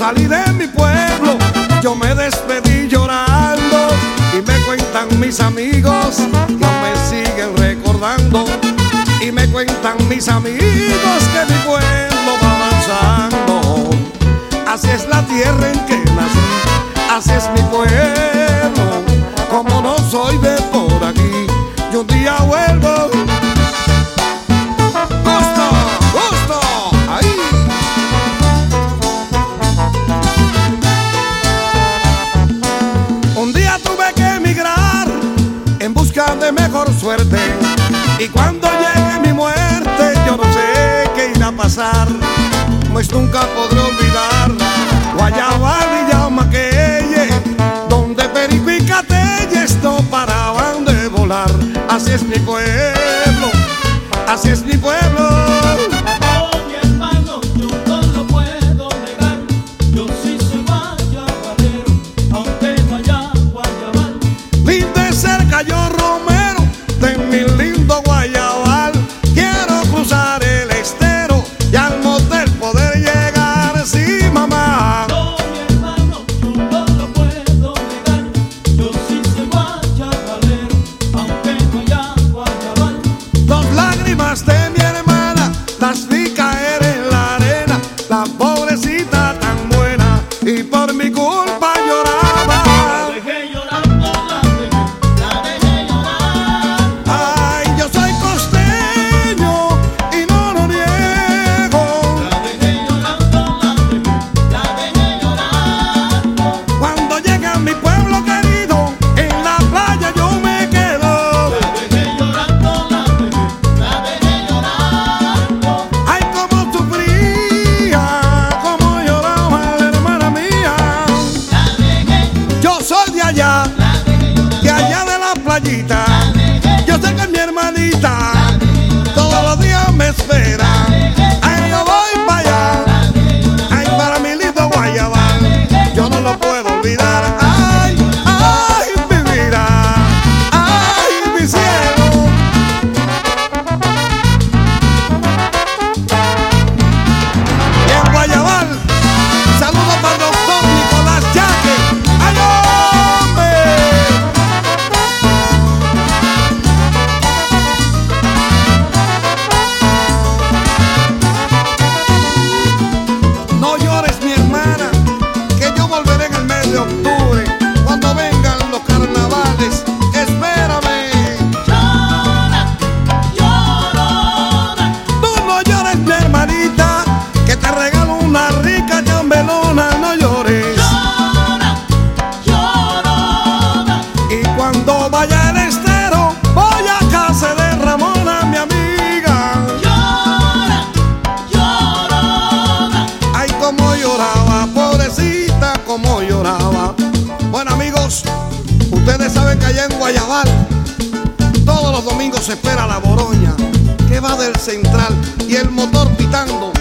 salí de mi pueblo, yo me despedí llorando y me cuentan mis amigos que me siguen recordando y me cuentan mis amigos que mi pueblo va avanzando. Así es la tierra en que nací, así es mi pueblo. suerte. Y cuando llegue mi muerte, yo no sé qué irá a pasar, pues nunca podré olvidar Guayaba, Villamaquelle, donde Perico y Catelles no paraban de volar. Así es mi pueblo, así es mi full lloraba, pobrecita como lloraba. Bueno amigos, ustedes saben que allá en Guayabal todos los domingos se espera la boroña que va del central y el motor pitando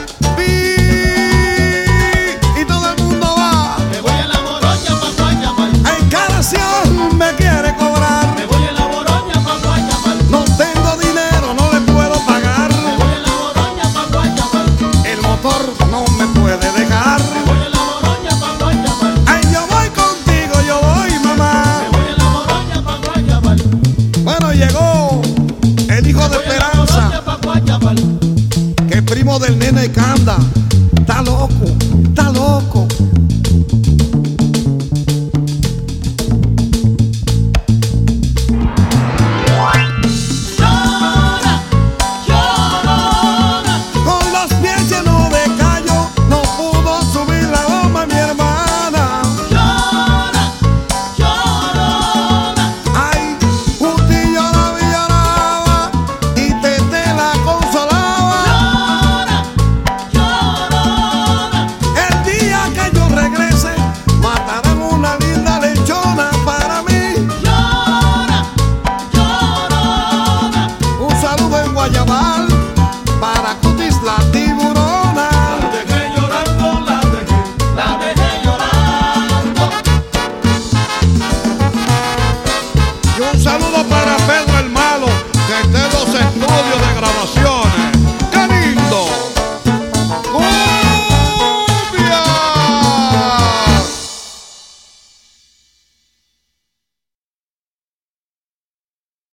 del nene que. Está loco, está loco.